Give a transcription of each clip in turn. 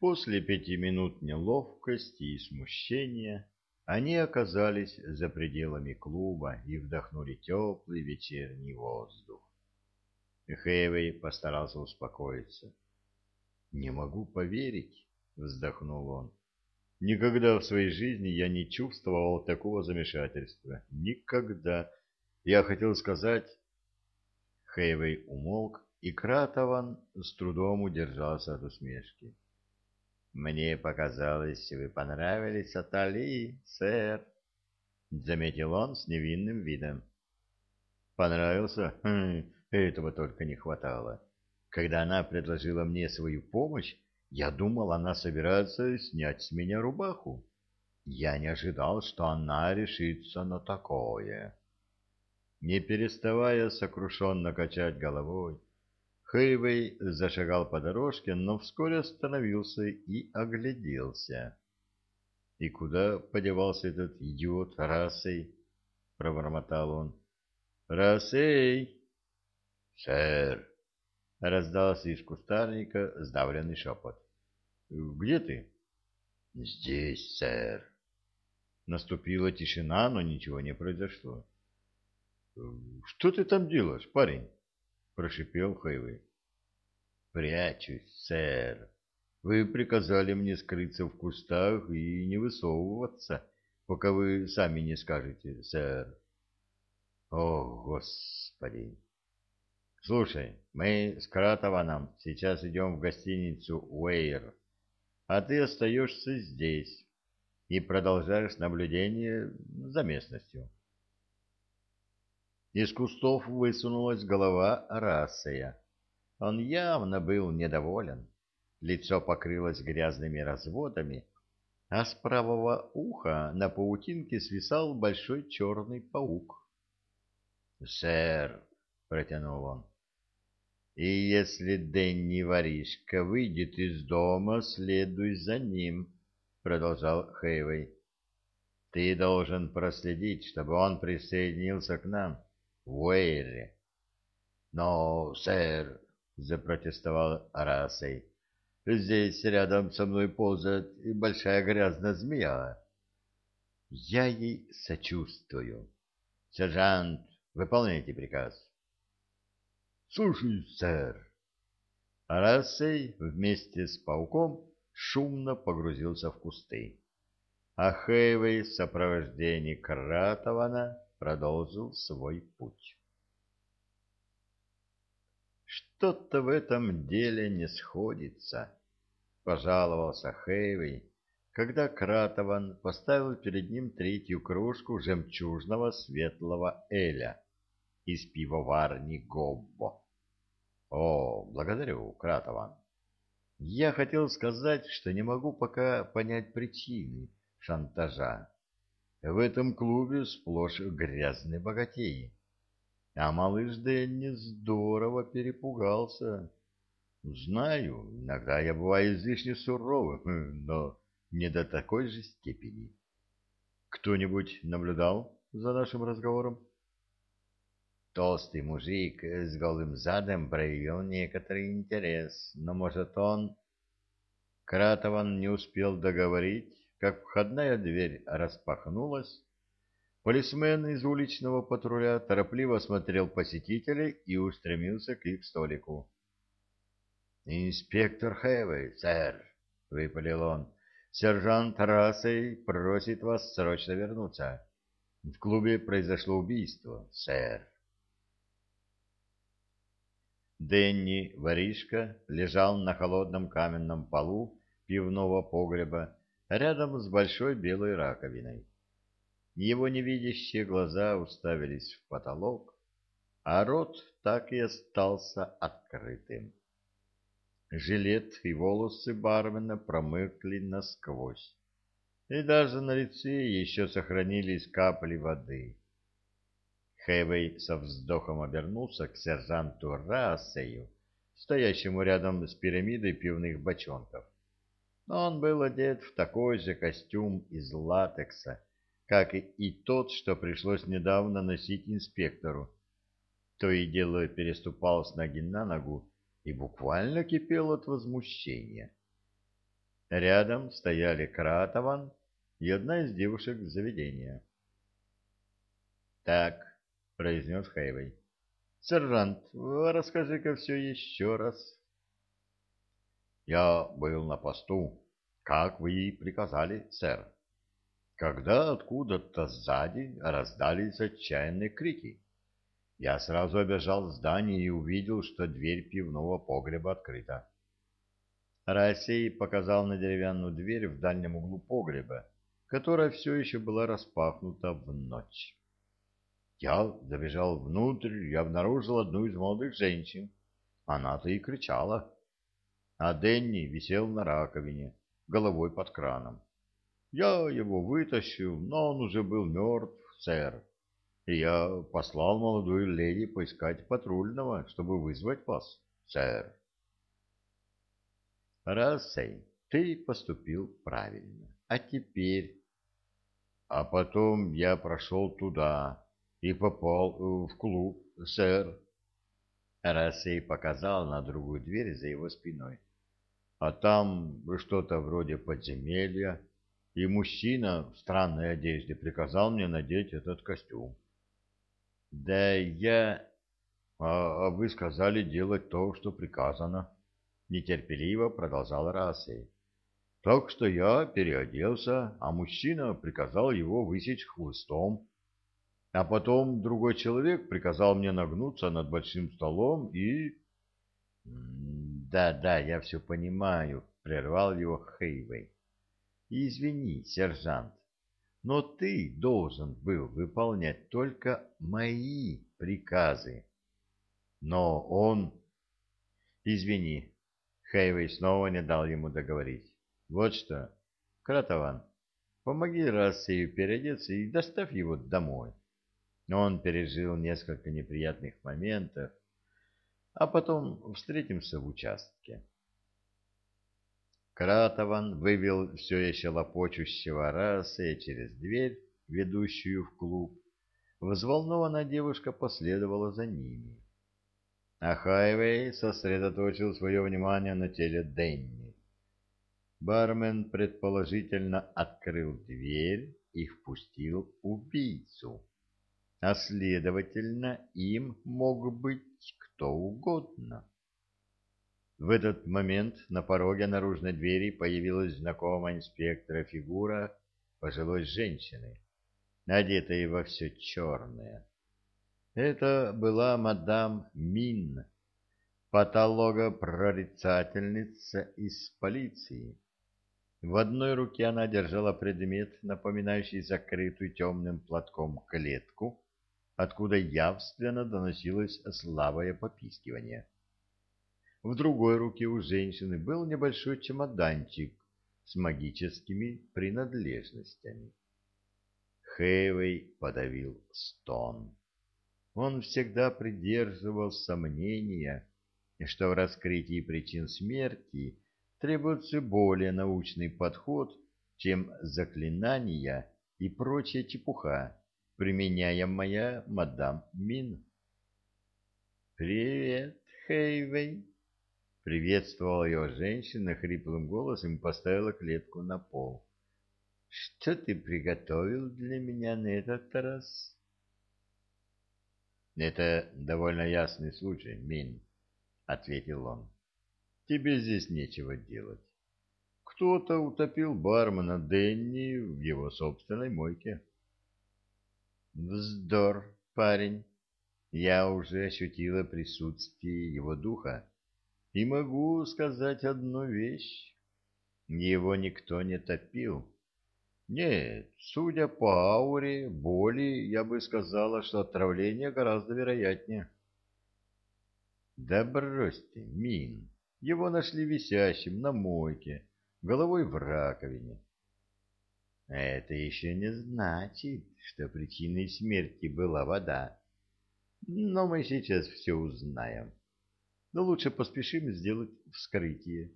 После пяти минут неловкости и смущения они оказались за пределами клуба и вдохнули теплый вечерний воздух. Хэйвей постарался успокоиться. «Не могу поверить», — вздохнул он. «Никогда в своей жизни я не чувствовал такого замешательства. Никогда. Я хотел сказать...» Хэйвей умолк, и Кратован с трудом удержался от усмешки. «Мне показалось, вы понравились Атали, сэр», — заметил он с невинным видом. «Понравился? Хм, этого только не хватало. Когда она предложила мне свою помощь, я думал, она собирается снять с меня рубаху. Я не ожидал, что она решится на такое». Не переставая сокрушенно качать головой, Хэйвей зашагал по дорожке, но вскоре остановился и огляделся. «И куда подевался этот идиот Рассей?» — пробормотал он. «Рассей!» «Сэр!» — раздался из кустарника сдавленный шепот. «Где ты?» «Здесь, сэр!» Наступила тишина, но ничего не произошло. «Что ты там делаешь, парень?» Прошипел Хэйвей. «Прячусь, сэр. Вы приказали мне скрыться в кустах и не высовываться, пока вы сами не скажете, сэр». «О, Господи!» «Слушай, мы с Кратованом сейчас идем в гостиницу «Уэйр», а ты остаешься здесь и продолжаешь наблюдение за местностью». Из кустов высунулась голова Рассея. Он явно был недоволен. Лицо покрылось грязными разводами, а с правого уха на паутинке свисал большой черный паук. — Сэр, — протянул он, — и если Дэнни воришка выйдет из дома, следуй за ним, — продолжал Хейвей. — Ты должен проследить, чтобы он присоединился к нам. — Уэйре. Но, сэр, запротестовал Арасей, здесь рядом со мной ползает большая грязная змея. Я ей сочувствую. Сержант, выполняйте приказ. Слушаюсь, сэр. Арасей вместе с пауком шумно погрузился в кусты. А Хэйвей в сопровождении Кратована продолжил свой путь. Что-то в этом деле не сходится, пожаловался Хэйвей, когда Кратован поставил перед ним третью кружку жемчужного светлого эля из пивоварни Гоббо. О, благодарю, Кратован. Я хотел сказать, что не могу пока понять причины шантажа. В этом клубе сплошь грязные богатеи. А малыш Дэнни здорово перепугался. Знаю, иногда я бываю излишне суровым, но не до такой же степени. Кто-нибудь наблюдал за нашим разговором? Толстый мужик с голым задом проявил некоторый интерес, но, может, он... Кратован не успел договорить, как входная дверь распахнулась, полисмен из уличного патруля торопливо осмотрел посетителей и устремился к их столику. «Инспектор Хэвэй, сэр!» — выпалил он. «Сержант Рассей просит вас срочно вернуться. В клубе произошло убийство, сэр». Дэнни Воришка лежал на холодном каменном полу пивного погреба рядом с большой белой раковиной. Его невидящие глаза уставились в потолок, а рот так и остался открытым. Жилет и волосы бармена промыкли насквозь, и даже на лице еще сохранились капли воды. Хэвей со вздохом обернулся к сержанту Рассею, стоящему рядом с пирамидой пивных бочонков он был одет в такой же костюм из латекса, как и тот, что пришлось недавно носить инспектору. То и дело переступал с ноги на ногу и буквально кипел от возмущения. Рядом стояли Кратован и одна из девушек заведения. «Так», — произнес Хайвей, — «сержант, расскажи-ка все еще раз». «Я был на посту, как вы и приказали, сэр, когда откуда-то сзади раздались отчаянные крики. Я сразу обежал здание и увидел, что дверь пивного погреба открыта. Рассей показал на деревянную дверь в дальнем углу погреба, которая все еще была распахнута в ночь. Я забежал внутрь и обнаружил одну из молодых женщин. Она-то и кричала. А Денни висел на раковине, головой под краном. Я его вытащил, но он уже был мертв, сэр. И я послал молодую леди поискать патрульного, чтобы вызвать вас, сэр. Рассей, ты поступил правильно. А теперь... А потом я прошел туда и попал э, в клуб, сэр. Рассей показал на другую дверь за его спиной. А там что-то вроде подземелья, и мужчина в странной одежде приказал мне надеть этот костюм. Да я... А, а вы сказали делать то, что приказано нетерпеливо продолжал Рассей. Так что я переоделся, а мужчина приказал его высечь хлыстом. А потом другой человек приказал мне нагнуться над большим столом и... «Да-да, я все понимаю», — прервал его Хейвей. «Извини, сержант, но ты должен был выполнять только мои приказы». Но он... «Извини, Хейвей снова не дал ему договорить. Вот что, Кратован, помоги Рассею переодеться и доставь его домой. Он пережил несколько неприятных моментов, а потом встретимся в участке. Кратован вывел все еще лопочущего Рассея через дверь, ведущую в клуб. Взволнованная девушка последовала за ними а Хайвей сосредоточил свое внимание на теле Денни. Бармен предположительно открыл дверь и впустил убийцу, а следовательно, им мог быть кто угодно. В этот момент на пороге наружной двери появилась знакомая инспектора фигура пожилой женщины, одетой во все черное. Это была мадам Мин, патологопрорицательница из полиции. В одной руке она держала предмет, напоминающий закрытую темным платком клетку, откуда явственно доносилось слабое попискивание. В другой руке у женщины был небольшой чемоданчик с магическими принадлежностями. Хэвей подавил стон. Он всегда придерживался мнения, что в раскрытии причин смерти требуется более научный подход, чем заклинания и прочая чепуха, применяемая мадам Мин. «Привет, Хейвей!» Приветствовала его женщина хриплым голосом и поставила клетку на пол. «Что ты приготовил для меня на этот раз?» Это довольно ясный случай, Мин, ответил он. Тебе здесь нечего делать. Кто-то утопил бармена Денни в его собственной мойке. Вздор, парень. Я уже ощутила присутствие его духа и могу сказать одну вещь. Его никто не топил. Нет, судя по ауре, боли, я бы сказала, что отравление гораздо вероятнее. Да брось ты, Мин. Его нашли висящим на мойке, головой в раковине. Это еще не значит, что причиной смерти была вода. Но мы сейчас все узнаем. Но лучше поспешим сделать вскрытие.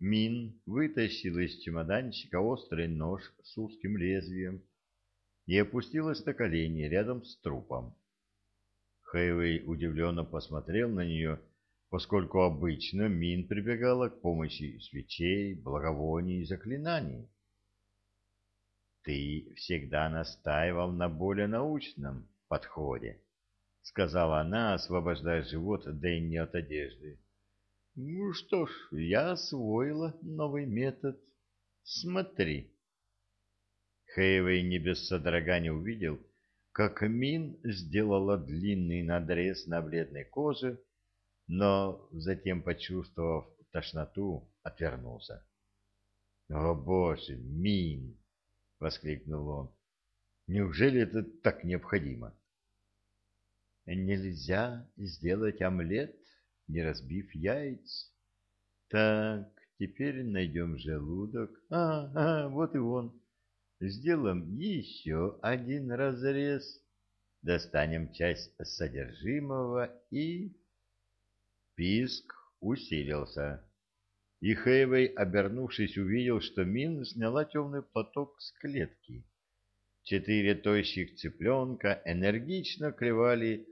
Мин вытащил из чемоданчика острый нож с узким лезвием и опустилась на колени рядом с трупом. Хэйвей удивленно посмотрел на нее, поскольку обычно Мин прибегала к помощи свечей, благовоний и заклинаний. «Ты всегда настаивал на более научном подходе», — сказала она, освобождая живот Дэнни от одежды. «Ну что ж, я освоила новый метод. Смотри». Хейвей не без содрогания увидел, как Мин сделала длинный надрез на бледной коже, но затем, почувствовав тошноту, отвернулся. «О, Боже, Мин!» — воскликнул он. «Неужели это так необходимо?» «Нельзя сделать омлет, не разбив яиц. Так, теперь найдем желудок. А, а, вот и он. Сделаем еще один разрез. Достанем часть содержимого и... Писк усилился. И Хэйвей, обернувшись, увидел, что Мин сняла темный платок с клетки. Четыре тощих цыпленка энергично клевали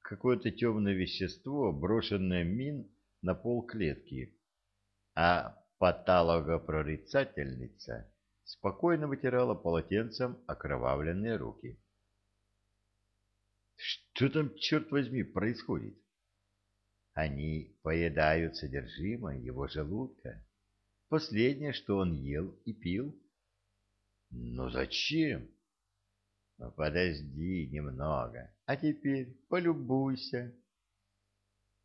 какое-то темное вещество, брошенное Мин на пол клетки, а патологопрорицательница спокойно вытирала полотенцем окровавленные руки. Что там, черт возьми, происходит? Они поедают содержимое его желудка. Последнее, что он ел и пил. Но зачем? Ну, подожди немного, а теперь полюбуйся.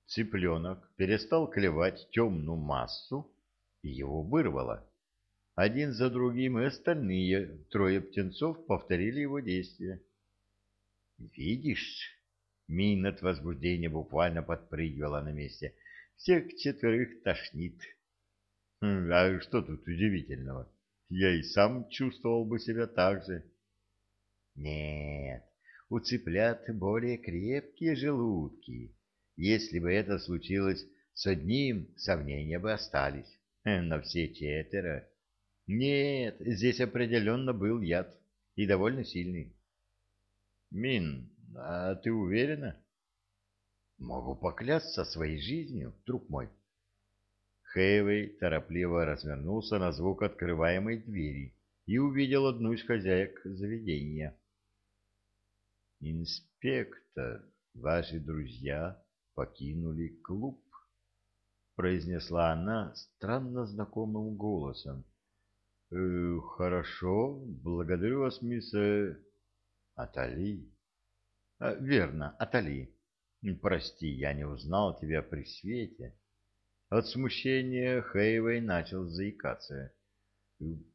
Цыпленок перестал клевать темную массу, и его вырвало. Один за другим и остальные трое птенцов повторили его действия. «Видишь?» Мин от возбуждения буквально подпрыгивала на месте. «Всех четверых тошнит». Хм, «А что тут удивительного? Я и сам чувствовал бы себя так же». «Нет, у цыплят более крепкие желудки. Если бы это случилось с одним, сомнения бы остались. Но все четверо нет, здесь определенно был яд, и довольно сильный. Мин, а ты уверена? Могу поклясться своей жизнью, друг мой. Хэйвей торопливо развернулся на звук открываемой двери и увидел одну из хозяек заведения. «Инспектор, ваши друзья покинули клуб», — произнесла она странно знакомым голосом. Э, хорошо, благодарю вас, мисс э, Атали. А, верно, Атали. Прости, я не узнал тебя при свете. От смущения Хейвей начал заикаться.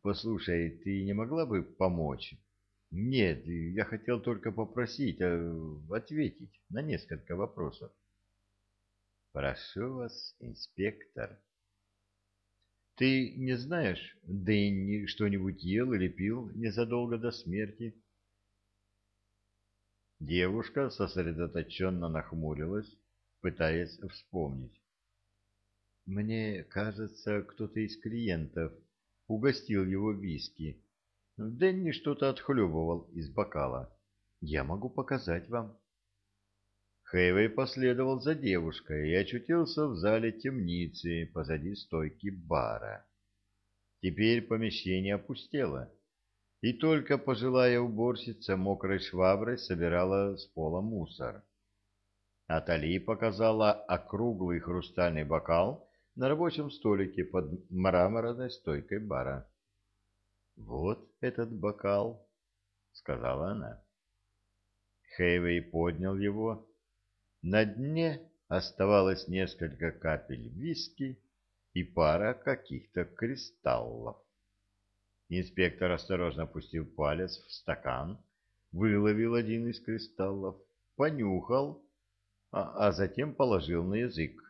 Послушай, ты не могла бы помочь? Нет, я хотел только попросить, а, ответить на несколько вопросов. Прошу вас, инспектор. Ты не знаешь, Дэнни что-нибудь ел или пил незадолго до смерти? Девушка сосредоточенно нахмурилась, пытаясь вспомнить. Мне кажется, кто-то из клиентов угостил его виски. Дэнни что-то отхлебывал из бокала. Я могу показать вам. Хэйвей последовал за девушкой и очутился в зале темницы позади стойки бара. Теперь помещение опустело, и только пожилая уборщица мокрой шваброй собирала с пола мусор. Атали показала округлый хрустальный бокал на рабочем столике под мраморной стойкой бара. «Вот этот бокал», — сказала она. Хэйвей поднял его на дне оставалось несколько капель виски и пара каких-то кристаллов. Инспектор осторожно опустил палец в стакан, выловил один из кристаллов, понюхал, а, а затем положил на язык.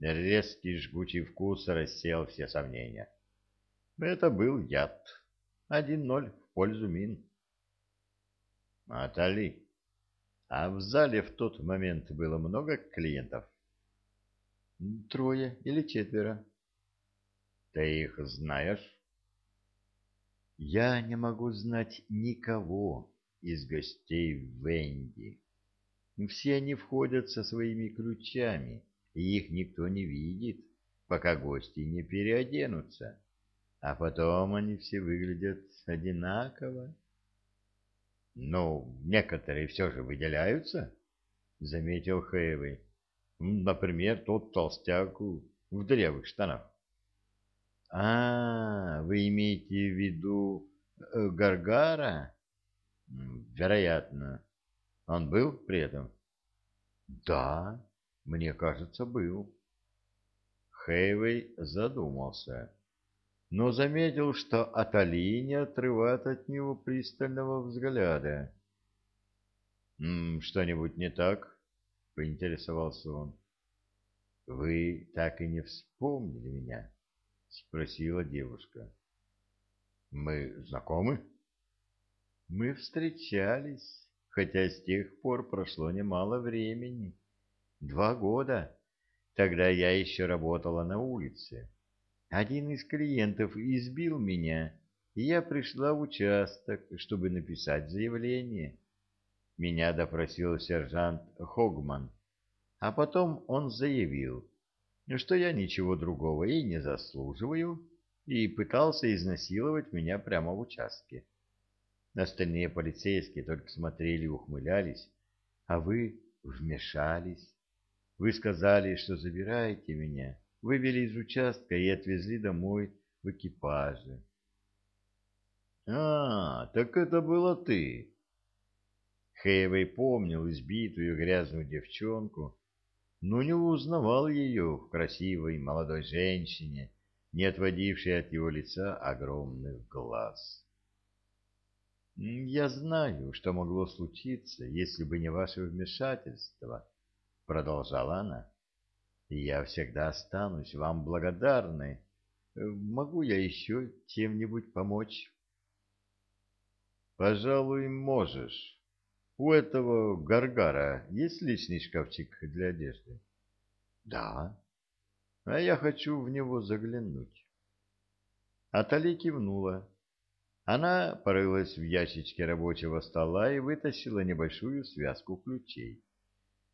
Резкий жгучий вкус рассеял все сомнения. Это был яд. Один ноль в пользу мин. Атали, а в зале в тот момент было много клиентов? Трое или четверо. Ты их знаешь? Я не могу знать никого из гостей Венди. Все они входят со своими ключами, и их никто не видит, пока гости не переоденутся, а потом они все выглядят одинаково. — Ну, некоторые все же выделяются, — заметил Хэйвей. — Например, тот толстяк в дырявых штанах. — А, вы имеете в виду э, Гаргара? — Вероятно. Он был при этом? — Да, мне кажется, был. Хэйвей задумался, но заметил, что Атали не отрывает от него пристального взгляда. «Что-нибудь не так?» — поинтересовался он. «Вы так и не вспомнили меня?» — спросила девушка. «Мы знакомы?» «Мы встречались, хотя с тех пор прошло немало времени. Два года. Тогда я еще работала на улице. Один из клиентов избил меня, и я пришла в участок, чтобы написать заявление. Меня допросил сержант Хогман, а потом он заявил, что я ничего другого и не заслуживаю, и пытался изнасиловать меня прямо в участке. Остальные полицейские только смотрели и ухмылялись, а вы вмешались. Вы сказали, что забираете меня, вывели из участка и отвезли домой в экипаже. — А, так это было ты. Хейвей помнил избитую грязную девчонку, но не узнавал ее в красивой молодой женщине, не отводившей от его лица огромных глаз. «Я знаю, что могло случиться, если бы не ваше вмешательство», — продолжала она. «Я всегда останусь вам благодарной. Могу я еще чем-нибудь помочь?» «Пожалуй, можешь. У этого Гаргара есть личный шкафчик для одежды?» «Да. А я хочу в него заглянуть». Атали кивнула. Она порылась в ящичке рабочего стола и вытащила небольшую связку ключей.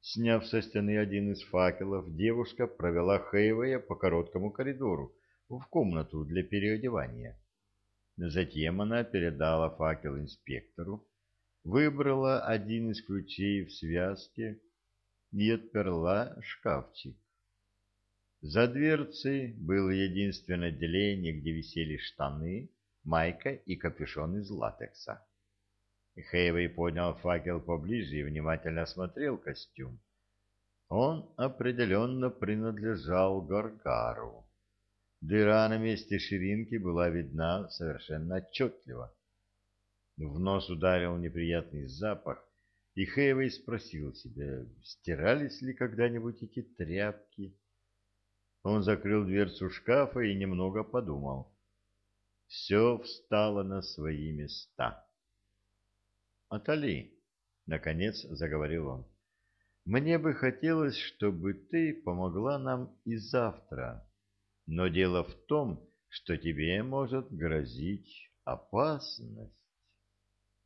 Сняв со стены один из факелов, девушка провела Хейвея по короткому коридору в комнату для переодевания. Затем она передала факел инспектору, выбрала один из ключей в связке и отперла шкафчик. За дверцей было единственное отделение, где висели штаны, майка и капюшон из латекса. Хейвей поднял факел поближе и внимательно осмотрел костюм. Он определенно принадлежал Гаргару. Дыра на месте ширинки была видна совершенно отчетливо. В нос ударил неприятный запах, и Хейвей спросил себя, стирались ли когда-нибудь эти тряпки. Он закрыл дверцу шкафа и немного подумал все встало на свои места. «Атали», — наконец заговорил он, — «мне бы хотелось, чтобы ты помогла нам и завтра, но дело в том, что тебе может грозить опасность».